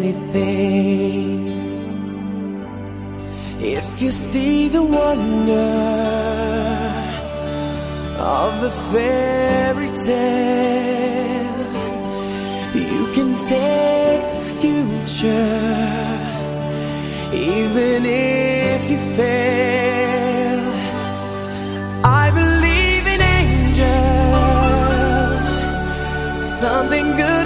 anything. If you see the wonder of the fairy tale, you can take the future, even if you fail. I believe in angels, something good.